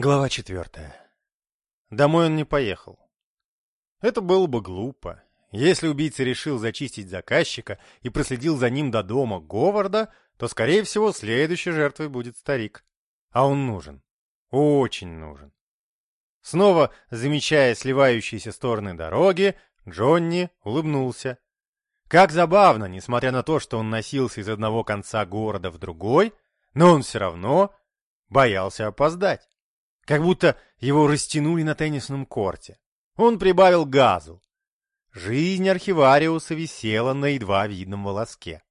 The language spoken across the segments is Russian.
Глава четвертая. Домой он не поехал. Это было бы глупо. Если убийца решил зачистить заказчика и проследил за ним до дома Говарда, то, скорее всего, следующей жертвой будет старик. А он нужен. Очень нужен. Снова, замечая сливающиеся стороны дороги, Джонни улыбнулся. Как забавно, несмотря на то, что он носился из одного конца города в другой, но он все равно боялся опоздать. Как будто его растянули на теннисном корте. Он прибавил газу. Жизнь архивариуса висела на едва видном волоске.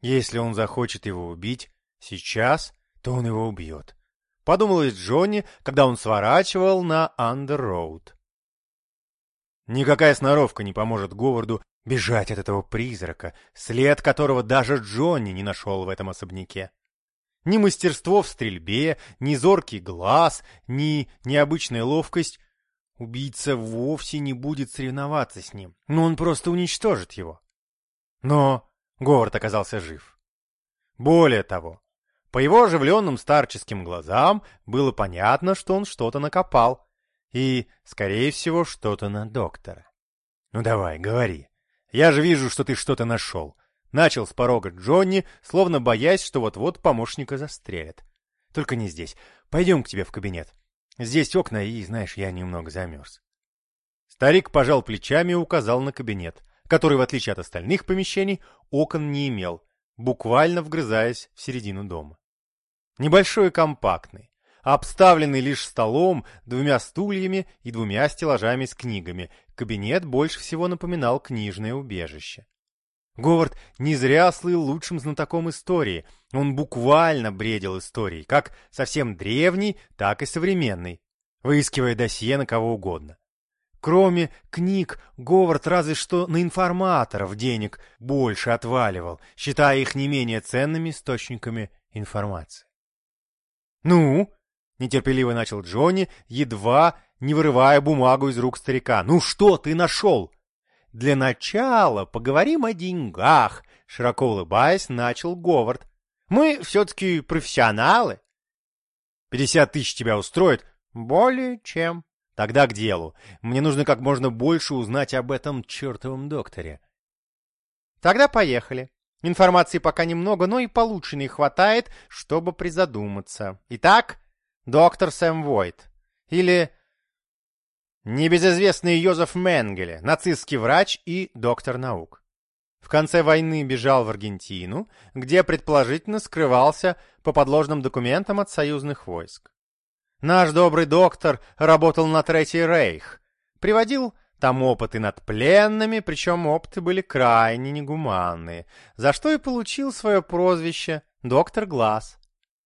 Если он захочет его убить сейчас, то он его убьет. Подумалось Джонни, когда он сворачивал на Андер-Роуд. Никакая сноровка не поможет Говарду бежать от этого призрака, след которого даже Джонни не нашел в этом особняке. Ни мастерство в стрельбе, ни зоркий глаз, ни необычная ловкость. Убийца вовсе не будет соревноваться с ним, но он просто уничтожит его. Но Говард оказался жив. Более того, по его оживленным старческим глазам было понятно, что он что-то накопал. И, скорее всего, что-то на доктора. «Ну давай, говори. Я же вижу, что ты что-то нашел. Начал с порога Джонни, словно боясь, что вот-вот помощника застрелят. Только не здесь. Пойдем к тебе в кабинет. Здесь окна, и, знаешь, я немного замерз. Старик пожал плечами и указал на кабинет, который, в отличие от остальных помещений, окон не имел, буквально вгрызаясь в середину дома. Небольшой и компактный, обставленный лишь столом, двумя стульями и двумя стеллажами с книгами, кабинет больше всего напоминал книжное убежище. Говард не зря слыл лучшим знатоком истории. Он буквально бредил историей, как совсем древней, так и современной, выискивая досье на кого угодно. Кроме книг, Говард разве что на информаторов денег больше отваливал, считая их не менее ценными источниками информации. «Ну?» — нетерпеливо начал Джонни, едва не вырывая бумагу из рук старика. «Ну что ты нашел?» Для начала поговорим о деньгах, широко улыбаясь, начал Говард. Мы все-таки профессионалы. Пятьдесят тысяч тебя устроит? Более чем. Тогда к делу. Мне нужно как можно больше узнать об этом чертовом докторе. Тогда поехали. Информации пока немного, но и полученной хватает, чтобы призадуматься. Итак, доктор Сэм Войт. Или Небезызвестный Йозеф Менгеле, нацистский врач и доктор наук. В конце войны бежал в Аргентину, где предположительно скрывался по подложным документам от союзных войск. Наш добрый доктор работал на Третий Рейх, приводил там опыты над пленными, причем опыты были крайне негуманные, за что и получил свое прозвище «Доктор Глаз».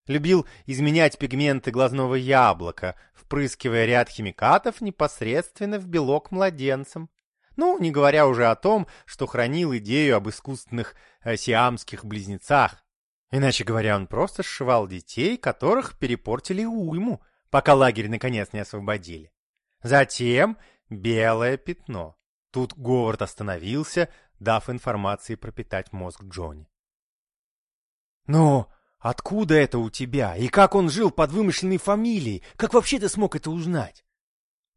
Любил изменять пигменты глазного яблока, впрыскивая ряд химикатов непосредственно в белок младенцам. Ну, не говоря уже о том, что хранил идею об искусственных э, сиамских близнецах. Иначе говоря, он просто сшивал детей, которых перепортили уйму, пока лагерь наконец не освободили. Затем белое пятно. Тут Говард остановился, дав информации пропитать мозг Джонни. «Ну, Откуда это у тебя? И как он жил под вымышленной фамилией? Как вообще ты смог это узнать?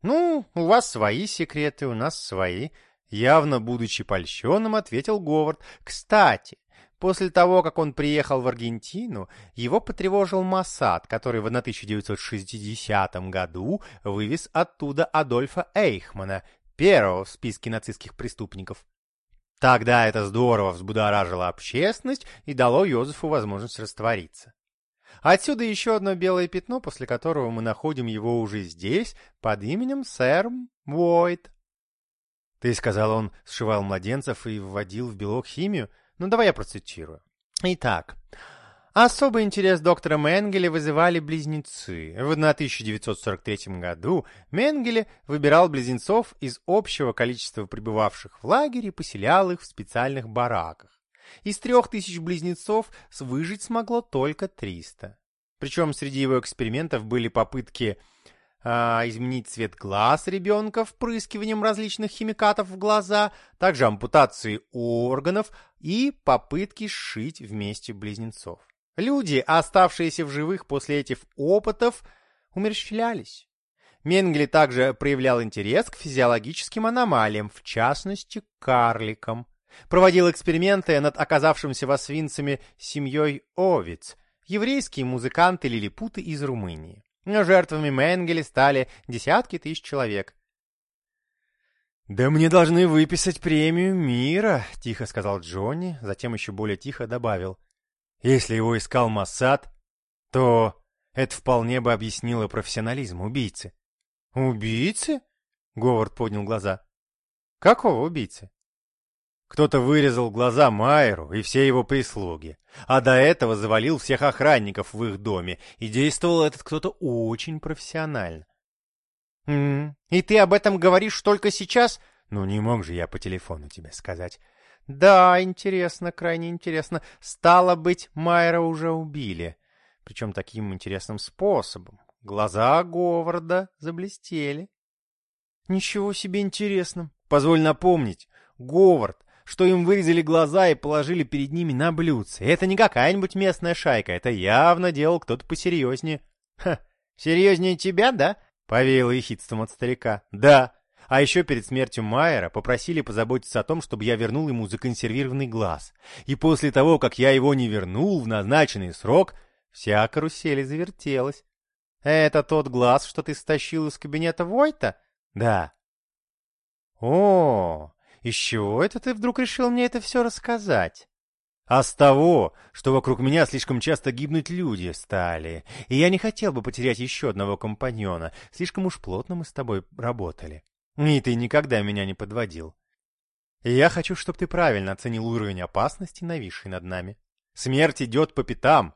Ну, у вас свои секреты, у нас свои. Явно будучи польщенным, ответил Говард. Кстати, после того, как он приехал в Аргентину, его потревожил Моссад, который в 1960 году вывез оттуда Адольфа Эйхмана, первого в списке нацистских преступников. Тогда это здорово взбудоражило общественность и дало Йозефу возможность раствориться. Отсюда еще одно белое пятно, после которого мы находим его уже здесь, под именем сэр Войт. Ты сказал, он сшивал младенцев и вводил в белок химию? Ну, давай я процитирую. Итак, Особый интерес доктора Менгеле вызывали близнецы. В 1943 году Менгеле выбирал близнецов из общего количества пребывавших в лагере и поселял их в специальных бараках. Из трех тысяч близнецов выжить смогло только 300. Причем среди его экспериментов были попытки а, изменить цвет глаз ребенка впрыскиванием различных химикатов в глаза, также ампутации органов и попытки сшить вместе близнецов. Люди, оставшиеся в живых после этих опытов, умерщвлялись. Менгли также проявлял интерес к физиологическим аномалиям, в частности, карликам. Проводил эксперименты над оказавшимся в Освинцами семьей овец, еврейские музыканты-лилипуты из Румынии. Жертвами Менгеле стали десятки тысяч человек. «Да мне должны выписать премию мира», — тихо сказал Джонни, затем еще более тихо добавил. «Если его искал Массад, то это вполне бы объяснило профессионализм убийцы». «Убийцы?» — Говард поднял глаза. «Какого убийцы?» Кто-то вырезал глаза Майеру и все его прислуги, а до этого завалил всех охранников в их доме, и действовал этот кто-то очень профессионально. «М -м, «И ты об этом говоришь только сейчас?» «Ну, не мог же я по телефону тебе сказать». «Да, интересно, крайне интересно. Стало быть, Майера уже убили. Причем таким интересным способом. Глаза Говарда заблестели. Ничего себе интересным. Позволь напомнить, Говард, что им вырезали глаза и положили перед ними на блюдце. Это не какая-нибудь местная шайка, это явно делал кто-то посерьезнее. Ха, серьезнее тебя, да? Повеяло ехидством от старика. Да. А еще перед смертью Майера попросили позаботиться о том, чтобы я вернул ему законсервированный глаз. И после того, как я его не вернул в назначенный срок, вся карусель завертелась. Это тот глаз, что ты стащил из кабинета Войта? Да. О, из чего это ты вдруг решил мне это все рассказать? А с того, что вокруг меня слишком часто гибнуть люди стали, и я не хотел бы потерять еще одного компаньона, слишком уж плотно мы с тобой работали. И ты никогда меня не подводил. Я хочу, чтобы ты правильно оценил уровень опасности, нависший над нами. Смерть идет по пятам.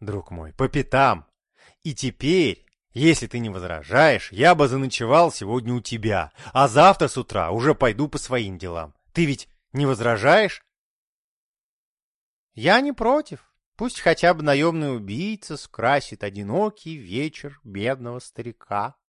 Друг мой, по пятам. И теперь, если ты не возражаешь, я бы заночевал сегодня у тебя, а завтра с утра уже пойду по своим делам. Ты ведь не возражаешь? Я не против. Пусть хотя бы наемный убийца скрасит одинокий вечер бедного старика.